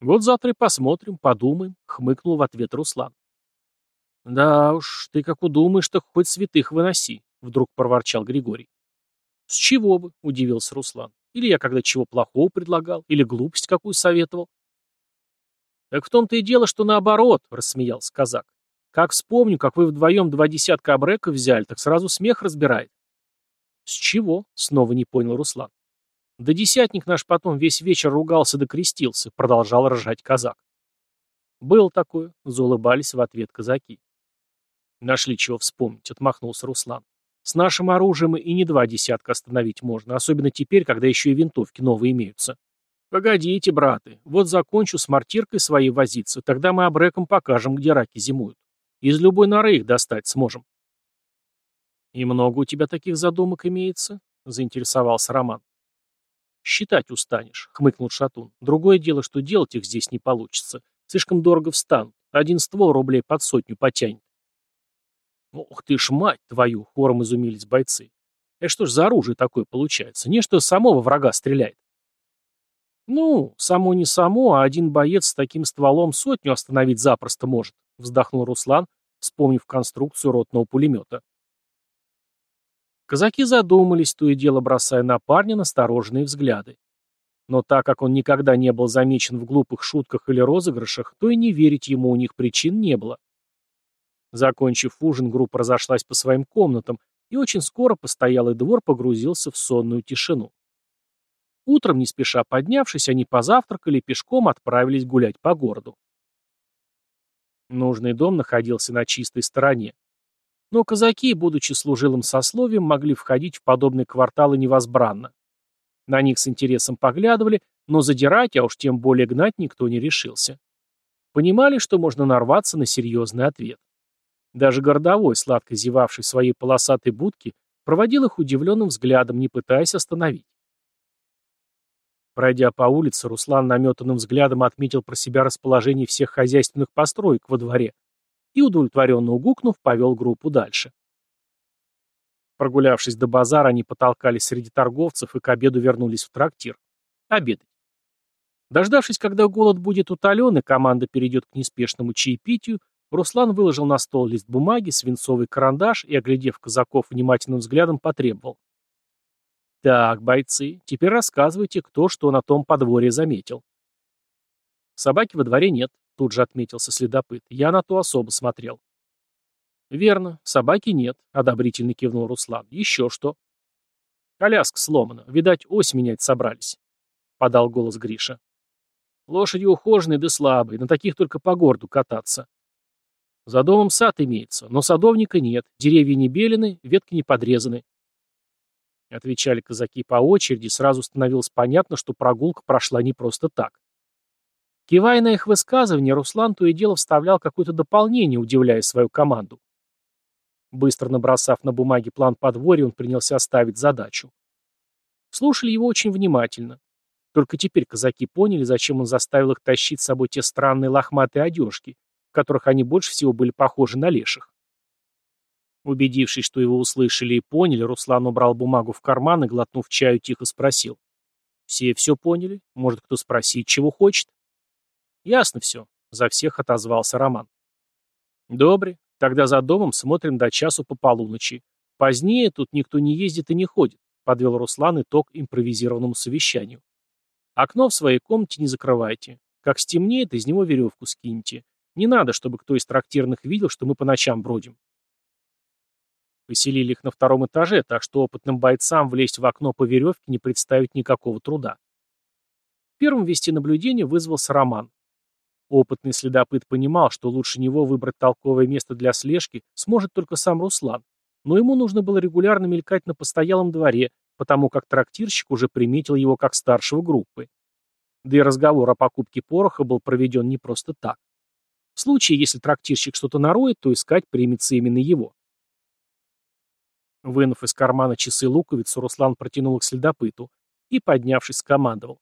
«Вот завтра и посмотрим, подумаем», — хмыкнул в ответ Руслан. «Да уж, ты как удумаешь, так хоть святых выноси», — вдруг проворчал Григорий. «С чего бы?» — удивился Руслан. «Или я когда чего плохого предлагал, или глупость какую советовал?» «Так в том-то и дело, что наоборот», — рассмеялся казак. «Как вспомню, как вы вдвоем два десятка обреков взяли, так сразу смех разбирает». «С чего?» — снова не понял Руслан. Да десятник наш потом весь вечер ругался да крестился, продолжал ржать казак. Было такое, заулыбались в ответ казаки. Нашли чего вспомнить, отмахнулся Руслан. С нашим оружием и не два десятка остановить можно, особенно теперь, когда еще и винтовки новые имеются. Погодите, браты, вот закончу с мартиркой своей возиться, тогда мы обреком покажем, где раки зимуют. Из любой норы их достать сможем. И много у тебя таких задумок имеется? Заинтересовался Роман. «Считать устанешь», — хмыкнул Шатун. «Другое дело, что делать их здесь не получится. Слишком дорого встанут. Один ствол рублей под сотню потянет». «Ох ты ж, мать твою!» — хором изумились бойцы. «Это что ж за оружие такое получается? Не что самого врага стреляет?» «Ну, само не само, а один боец с таким стволом сотню остановить запросто может», — вздохнул Руслан, вспомнив конструкцию ротного пулемета. Казаки задумались, то и дело бросая на парня настороженные взгляды. Но так как он никогда не был замечен в глупых шутках или розыгрышах, то и не верить ему у них причин не было. Закончив ужин, группа разошлась по своим комнатам, и очень скоро постоялый двор погрузился в сонную тишину. Утром, не спеша поднявшись, они позавтракали и пешком отправились гулять по городу. Нужный дом находился на чистой стороне. Но казаки, будучи служилым сословием, могли входить в подобные кварталы невозбранно. На них с интересом поглядывали, но задирать, а уж тем более гнать никто не решился. Понимали, что можно нарваться на серьезный ответ. Даже городовой, сладко зевавший в своей полосатой будке, проводил их удивленным взглядом, не пытаясь остановить. Пройдя по улице, Руслан наметанным взглядом отметил про себя расположение всех хозяйственных построек во дворе, и, удовлетворенно угукнув, повел группу дальше. Прогулявшись до базара, они потолкались среди торговцев и к обеду вернулись в трактир. Обедать. Дождавшись, когда голод будет утолен и команда перейдет к неспешному чаепитию, Руслан выложил на стол лист бумаги, свинцовый карандаш и, оглядев казаков внимательным взглядом, потребовал. «Так, бойцы, теперь рассказывайте, кто что на том подворье заметил». Собаки во дворе нет, Тут же отметился следопыт. Я на то особо смотрел. Верно, собаки нет, одобрительно кивнул Руслан. Еще что? Коляска сломана. Видать, ось менять собрались. Подал голос Гриша. Лошади ухоженные да слабые, на таких только по городу кататься. За домом сад имеется, но садовника нет, деревья не белены, ветки не подрезаны. Отвечали казаки по очереди, сразу становилось понятно, что прогулка прошла не просто так. Кивая на их высказывания, Руслан то и дело вставлял какое-то дополнение, удивляя свою команду. Быстро набросав на бумаге план подворья, он принялся ставить задачу. Слушали его очень внимательно. Только теперь казаки поняли, зачем он заставил их тащить с собой те странные лохматые одежки, которых они больше всего были похожи на леших. Убедившись, что его услышали и поняли, Руслан убрал бумагу в карман и, глотнув чаю, тихо спросил. «Все все поняли? Может, кто спросить, чего хочет?» «Ясно все», — за всех отозвался Роман. «Добре. Тогда за домом смотрим до часу по полуночи. Позднее тут никто не ездит и не ходит», — подвел Руслан итог импровизированному совещанию. «Окно в своей комнате не закрывайте. Как стемнеет, из него веревку скиньте. Не надо, чтобы кто из трактирных видел, что мы по ночам бродим. Поселили их на втором этаже, так что опытным бойцам влезть в окно по веревке не представить никакого труда. Первым вести наблюдение вызвался Роман. Опытный следопыт понимал, что лучше него выбрать толковое место для слежки сможет только сам Руслан, но ему нужно было регулярно мелькать на постоялом дворе, потому как трактирщик уже приметил его как старшего группы. Да и разговор о покупке пороха был проведен не просто так. В случае, если трактирщик что-то нароет, то искать примется именно его. Вынув из кармана часы луковицу, Руслан протянул их следопыту и, поднявшись, скомандовал.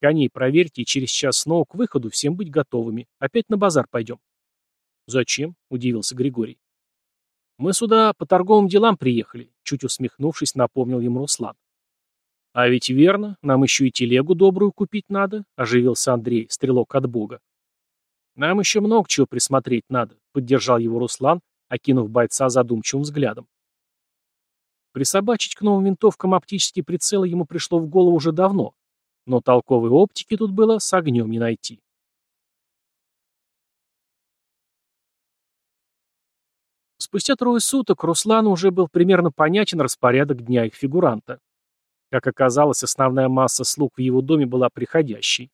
«Коней проверьте, и через час снова к выходу всем быть готовыми. Опять на базар пойдем». «Зачем?» — удивился Григорий. «Мы сюда по торговым делам приехали», — чуть усмехнувшись, напомнил ему Руслан. «А ведь верно, нам еще и телегу добрую купить надо», — оживился Андрей, стрелок от бога. «Нам еще много чего присмотреть надо», — поддержал его Руслан, окинув бойца задумчивым взглядом. Присобачить к новым винтовкам оптические прицелы ему пришло в голову уже давно, но толковой оптики тут было с огнем не найти. Спустя трое суток Руслану уже был примерно понятен распорядок дня их фигуранта. Как оказалось, основная масса слуг в его доме была приходящей.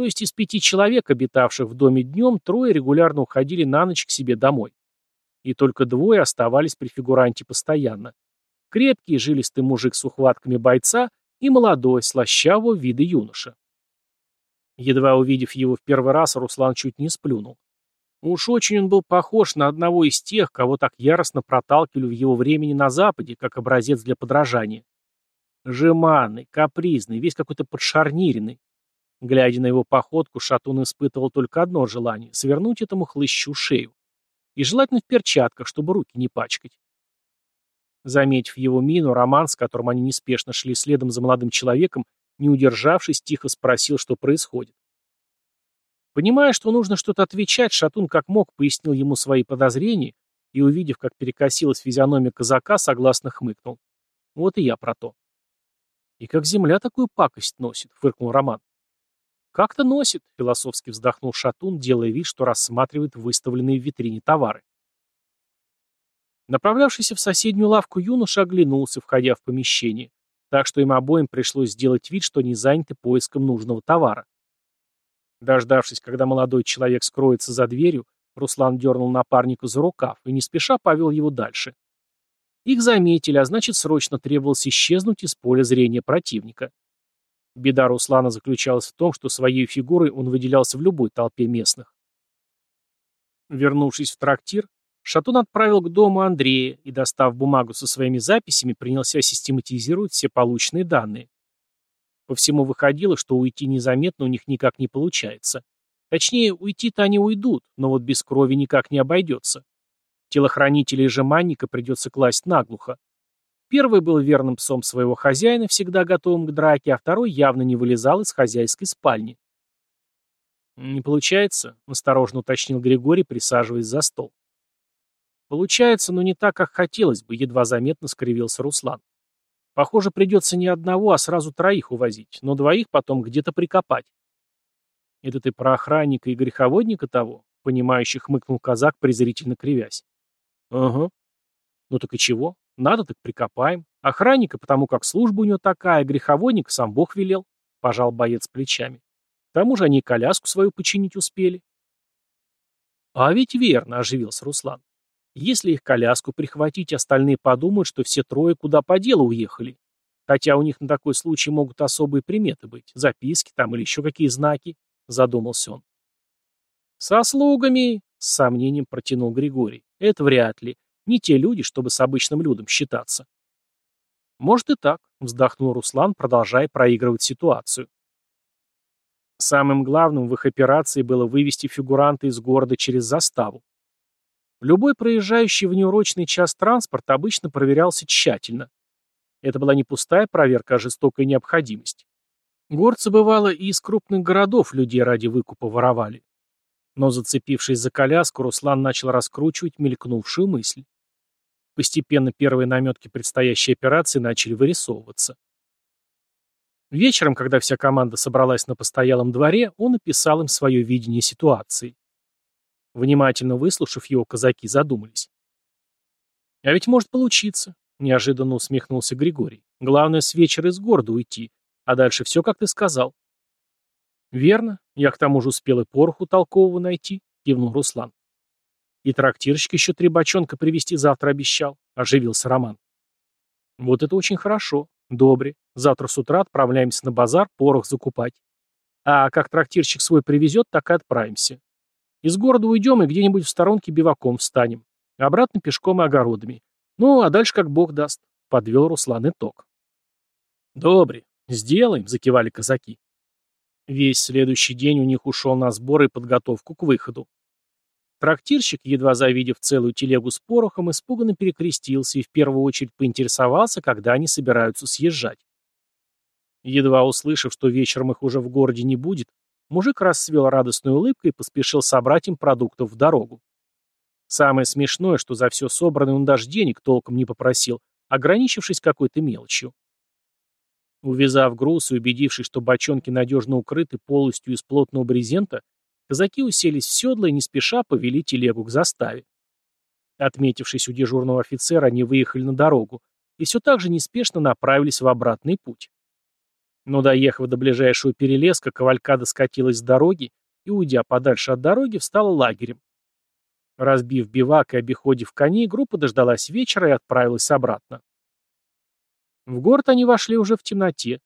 То есть из пяти человек, обитавших в доме днем, трое регулярно уходили на ночь к себе домой. И только двое оставались при фигуранте постоянно. Крепкий, жилистый мужик с ухватками бойца и молодой, слащавого вида юноша. Едва увидев его в первый раз, Руслан чуть не сплюнул. Уж очень он был похож на одного из тех, кого так яростно проталкивали в его времени на Западе, как образец для подражания. Жеманный, капризный, весь какой-то подшарниренный. Глядя на его походку, Шатун испытывал только одно желание — свернуть этому хлыщу шею. И желательно в перчатках, чтобы руки не пачкать. Заметив его мину, Роман, с которым они неспешно шли следом за молодым человеком, не удержавшись, тихо спросил, что происходит. Понимая, что нужно что-то отвечать, Шатун как мог пояснил ему свои подозрения и, увидев, как перекосилась физиономия казака, согласно хмыкнул. Вот и я про то. «И как земля такую пакость носит?» — фыркнул Роман. «Как-то носит», — философски вздохнул Шатун, делая вид, что рассматривает выставленные в витрине товары. Направлявшийся в соседнюю лавку юноша оглянулся, входя в помещение, так что им обоим пришлось сделать вид, что не заняты поиском нужного товара. Дождавшись, когда молодой человек скроется за дверью, Руслан дернул напарника за рукав и не спеша повел его дальше. Их заметили, а значит, срочно требовалось исчезнуть из поля зрения противника. Беда Руслана заключалась в том, что своей фигурой он выделялся в любой толпе местных. Вернувшись в трактир, Шатун отправил к дому Андрея и, достав бумагу со своими записями, принялся систематизировать все полученные данные. По всему выходило, что уйти незаметно у них никак не получается. Точнее, уйти-то они уйдут, но вот без крови никак не обойдется. Телохранителей же манника придется класть наглухо. Первый был верным псом своего хозяина, всегда готовым к драке, а второй явно не вылезал из хозяйской спальни. «Не получается», — осторожно уточнил Григорий, присаживаясь за стол. Получается, но не так, как хотелось бы, едва заметно скривился Руслан. Похоже, придется не одного, а сразу троих увозить, но двоих потом где-то прикопать. Это ты про охранника и греховодника того? Понимающий хмыкнул казак, презрительно кривясь. Ага. Ну так и чего? Надо так прикопаем. Охранника, потому как служба у него такая, греховодник сам Бог велел. Пожал боец плечами. К тому же они коляску свою починить успели. А ведь верно, оживился Руслан. Если их коляску прихватить, остальные подумают, что все трое куда по делу уехали. Хотя у них на такой случай могут особые приметы быть, записки там или еще какие знаки, задумался он. Со слугами, с сомнением протянул Григорий. Это вряд ли. Не те люди, чтобы с обычным людом считаться. Может и так, вздохнул Руслан, продолжая проигрывать ситуацию. Самым главным в их операции было вывести фигуранта из города через заставу. Любой проезжающий в неурочный час транспорт обычно проверялся тщательно. Это была не пустая проверка, а жестокая необходимость. Горцы, бывало, и из крупных городов людей ради выкупа воровали. Но, зацепившись за коляску, Руслан начал раскручивать мелькнувшую мысль. Постепенно первые наметки предстоящей операции начали вырисовываться. Вечером, когда вся команда собралась на постоялом дворе, он описал им свое видение ситуации. Внимательно выслушав его, казаки задумались. «А ведь может получиться», — неожиданно усмехнулся Григорий. «Главное, с вечера из города уйти, а дальше все, как ты сказал». «Верно. Я к тому же успел и пороху толкового найти», — кивнул Руслан. «И трактирщик еще три бочонка привезти завтра обещал», — оживился Роман. «Вот это очень хорошо. Добре. Завтра с утра отправляемся на базар порох закупать. А как трактирщик свой привезет, так и отправимся. Из города уйдем и где-нибудь в сторонке биваком встанем. Обратно пешком и огородами. Ну, а дальше как бог даст», — подвел Руслан итог. «Добре. Сделаем», — закивали казаки. Весь следующий день у них ушел на сборы и подготовку к выходу. Трактирщик, едва завидев целую телегу с порохом, испуганно перекрестился и в первую очередь поинтересовался, когда они собираются съезжать. Едва услышав, что вечером их уже в городе не будет, мужик расцвел радостной улыбкой и поспешил собрать им продуктов в дорогу. Самое смешное, что за все собранное он даже денег толком не попросил, ограничившись какой-то мелочью. Увязав груз и убедившись, что бочонки надежно укрыты полностью из плотного брезента, Казаки уселись в седло и не спеша повели телегу к заставе. Отметившись у дежурного офицера, они выехали на дорогу и все так же неспешно направились в обратный путь. Но доехав до ближайшего перелеска, кавалькада скатилась с дороги и, уйдя подальше от дороги, встала лагерем. Разбив бивак и обиходив коней, группа дождалась вечера и отправилась обратно. В город они вошли уже в темноте.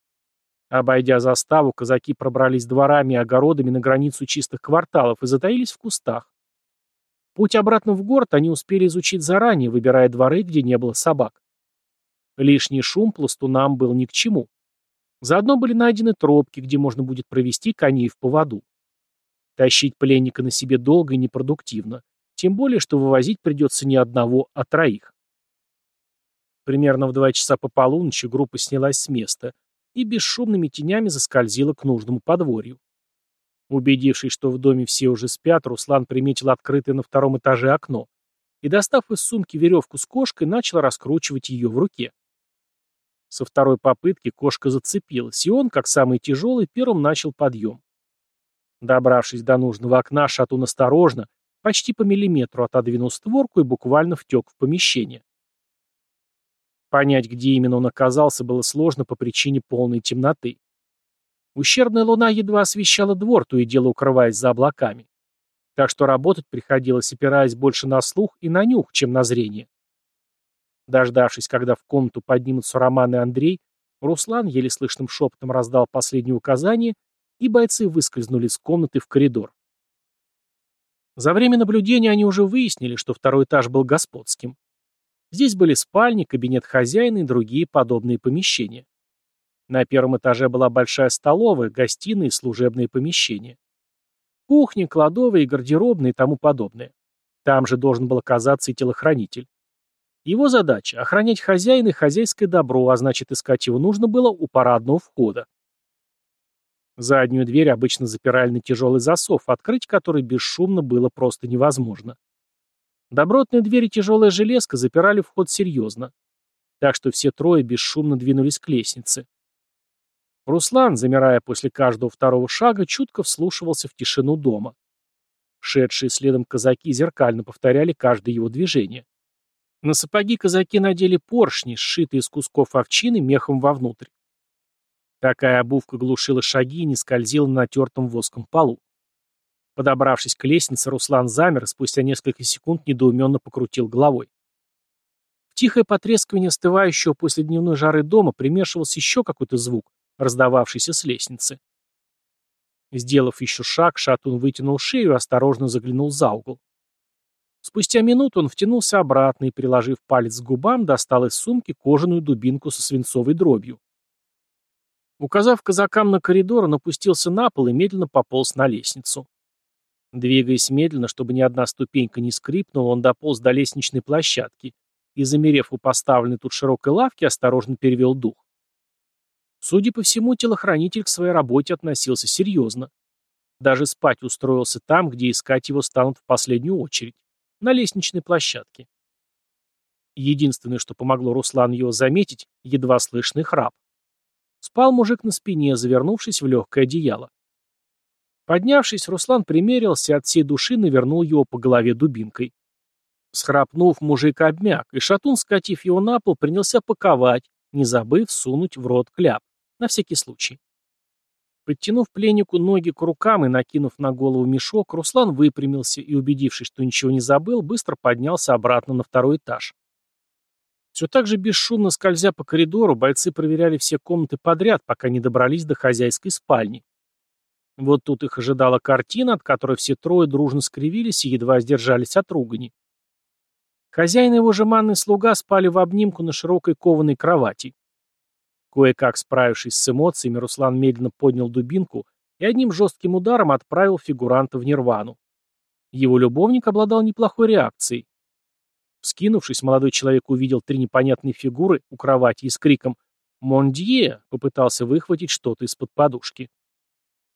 Обойдя заставу, казаки пробрались дворами и огородами на границу чистых кварталов и затаились в кустах. Путь обратно в город они успели изучить заранее, выбирая дворы, где не было собак. Лишний шум пластунам был ни к чему. Заодно были найдены тропки, где можно будет провести коней в поводу. Тащить пленника на себе долго и непродуктивно, тем более, что вывозить придется не одного, а троих. Примерно в два часа по полуночи группа снялась с места – и бесшумными тенями заскользила к нужному подворью. Убедившись, что в доме все уже спят, Руслан приметил открытое на втором этаже окно и, достав из сумки веревку с кошкой, начал раскручивать ее в руке. Со второй попытки кошка зацепилась, и он, как самый тяжелый, первым начал подъем. Добравшись до нужного окна, шатун осторожно, почти по миллиметру отодвинул створку и буквально втек в помещение. Понять, где именно он оказался, было сложно по причине полной темноты. Ущербная луна едва освещала двор, то и дело укрываясь за облаками. Так что работать приходилось, опираясь больше на слух и на нюх, чем на зрение. Дождавшись, когда в комнату поднимутся Роман и Андрей, Руслан еле слышным шепотом раздал последние указания, и бойцы выскользнули из комнаты в коридор. За время наблюдения они уже выяснили, что второй этаж был господским. Здесь были спальни, кабинет хозяина и другие подобные помещения. На первом этаже была большая столовая, гостиная и служебные помещения. Кухня, кладовая и гардеробная и тому подобное. Там же должен был оказаться и телохранитель. Его задача – охранять хозяина и хозяйское добро, а значит, искать его нужно было у парадного входа. Заднюю дверь обычно запирали на тяжелый засов, открыть который бесшумно было просто невозможно. Добротные двери тяжелая железка запирали вход серьезно. Так что все трое бесшумно двинулись к лестнице. Руслан, замирая после каждого второго шага, чутко вслушивался в тишину дома. Шедшие следом казаки зеркально повторяли каждое его движение. На сапоги казаки надели поршни, сшитые из кусков овчины мехом вовнутрь. Такая обувка глушила шаги и не скользила на натертом воском полу. Подобравшись к лестнице, Руслан замер и спустя несколько секунд недоуменно покрутил головой. В тихое потрескивание остывающего после дневной жары дома примешивался еще какой-то звук, раздававшийся с лестницы. Сделав еще шаг, Шатун вытянул шею и осторожно заглянул за угол. Спустя минуту он втянулся обратно и, приложив палец к губам, достал из сумки кожаную дубинку со свинцовой дробью. Указав казакам на коридор, он опустился на пол и медленно пополз на лестницу. Двигаясь медленно, чтобы ни одна ступенька не скрипнула, он дополз до лестничной площадки и, замерев у поставленной тут широкой лавки, осторожно перевел дух. Судя по всему, телохранитель к своей работе относился серьезно. Даже спать устроился там, где искать его станут в последнюю очередь на лестничной площадке. Единственное, что помогло Руслану его заметить, едва слышный храп. Спал мужик на спине, завернувшись в легкое одеяло. Поднявшись, Руслан примерился от всей души навернул его по голове дубинкой. Схрапнув, мужик обмяк, и шатун, скатив его на пол, принялся паковать, не забыв сунуть в рот кляп, на всякий случай. Подтянув пленнику ноги к рукам и накинув на голову мешок, Руслан выпрямился и, убедившись, что ничего не забыл, быстро поднялся обратно на второй этаж. Все так же бесшумно скользя по коридору, бойцы проверяли все комнаты подряд, пока не добрались до хозяйской спальни. Вот тут их ожидала картина, от которой все трое дружно скривились и едва сдержались от ругани. Хозяин и его жеманный слуга спали в обнимку на широкой кованой кровати. Кое-как справившись с эмоциями, Руслан медленно поднял дубинку и одним жестким ударом отправил фигуранта в нирвану. Его любовник обладал неплохой реакцией. Скинувшись, молодой человек увидел три непонятные фигуры у кровати и с криком «Мондье!» попытался выхватить что-то из-под подушки.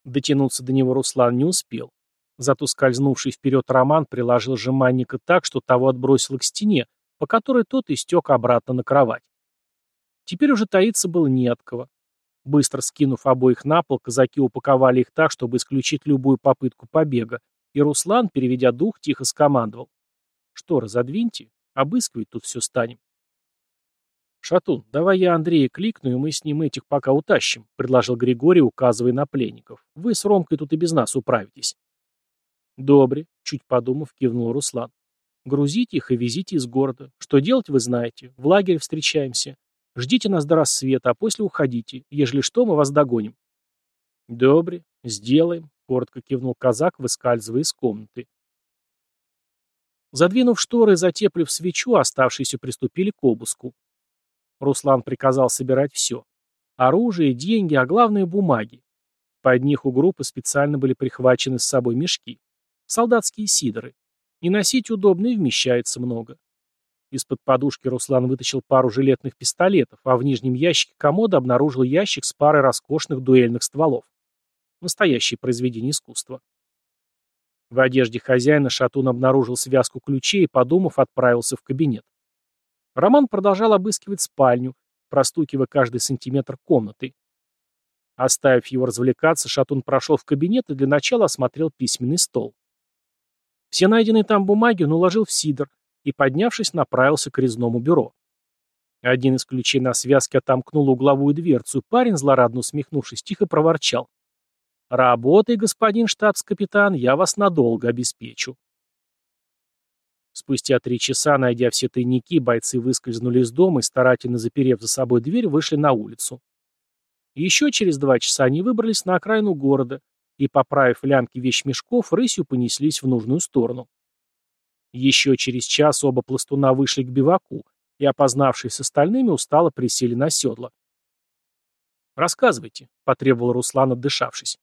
Дотянуться до него Руслан не успел. Зато скользнувший вперед Роман приложил жеманника так, что того отбросило к стене, по которой тот истек обратно на кровать. Теперь уже таиться было не от кого. Быстро скинув обоих на пол, казаки упаковали их так, чтобы исключить любую попытку побега, и Руслан, переведя дух, тихо скомандовал. «Что, разодвиньте? Обыскивать тут все станем». «Шатун, давай я Андрея кликну, и мы с ним этих пока утащим», — предложил Григорий, указывая на пленников. «Вы с Ромкой тут и без нас управитесь». «Добре», — чуть подумав, кивнул Руслан. «Грузите их и везите из города. Что делать, вы знаете. В лагере встречаемся. Ждите нас до рассвета, а после уходите. Ежели что, мы вас догоним». «Добре, сделаем», — коротко кивнул казак, выскальзывая из комнаты. Задвинув шторы и затеплив свечу, оставшиеся приступили к обыску. Руслан приказал собирать все. Оружие, деньги, а главное бумаги. Под них у группы специально были прихвачены с собой мешки. Солдатские сидоры. Не носить удобно и вмещается много. Из-под подушки Руслан вытащил пару жилетных пистолетов, а в нижнем ящике комода обнаружил ящик с парой роскошных дуэльных стволов. Настоящее произведение искусства. В одежде хозяина Шатун обнаружил связку ключей и, подумав, отправился в кабинет. Роман продолжал обыскивать спальню, простукивая каждый сантиметр комнаты. Оставив его развлекаться, Шатун прошел в кабинет и для начала осмотрел письменный стол. Все найденные там бумаги он уложил в сидор, и, поднявшись, направился к резному бюро. Один из ключей на связке отомкнул угловую дверцу, парень, злорадно усмехнувшись, тихо проворчал. «Работай, господин штабс-капитан, я вас надолго обеспечу». Спустя три часа, найдя все тайники, бойцы выскользнули из дома и, старательно заперев за собой дверь, вышли на улицу. Еще через два часа они выбрались на окраину города и, поправив лямки вещмешков, рысью понеслись в нужную сторону. Еще через час оба пластуна вышли к биваку и, опознавшись с остальными, устало присели на седло. «Рассказывайте», — потребовал Руслан, отдышавшись.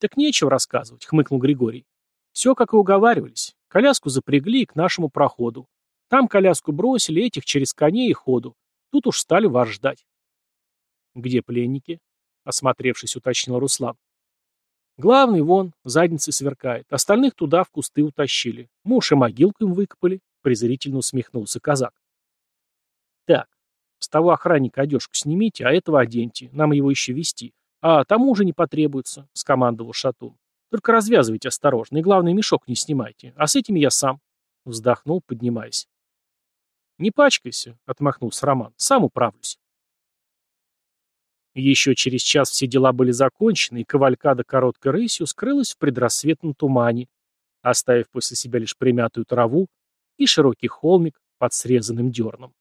«Так нечего рассказывать», — хмыкнул Григорий. «Все, как и уговаривались. Коляску запрягли к нашему проходу. Там коляску бросили, этих через коней и ходу. Тут уж стали вас ждать». «Где пленники?» — осмотревшись, уточнил Руслан. Главный вон, задницей сверкает. Остальных туда в кусты утащили. Муж и могилку им выкопали. Презрительно усмехнулся казак. Так, с того охранника одежку снимите, а этого оденьте. Нам его еще вести. А тому уже не потребуется, скомандовал Шатун. Только развязывайте осторожно, и главный мешок не снимайте. А с этими я сам. Вздохнул, поднимаясь. Не пачкайся, отмахнулся Роман. Сам управлюсь. Еще через час все дела были закончены, и кавалькада короткой рысью скрылась в предрассветном тумане, оставив после себя лишь примятую траву и широкий холмик под срезанным дерном.